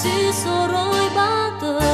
și soroi bată